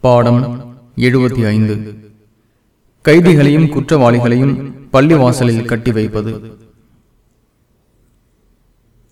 பாடம் எழுபத்தி ஐந்து. கைதிகளையும் குற்றவாளிகளையும் பள்ளிவாசலில் கட்டி வைப்பது.